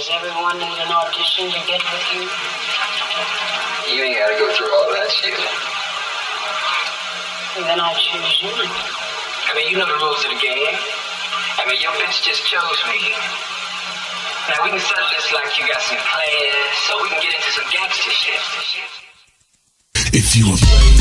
Does everyone need an audition to get with you? You ain't gotta go through all that shit. And Then I choose you. I mean, you know the rules of the game. I mean, your bitch just chose me. Now we can settle this like you got some plans, so we can get into some gangster shit. If you a player,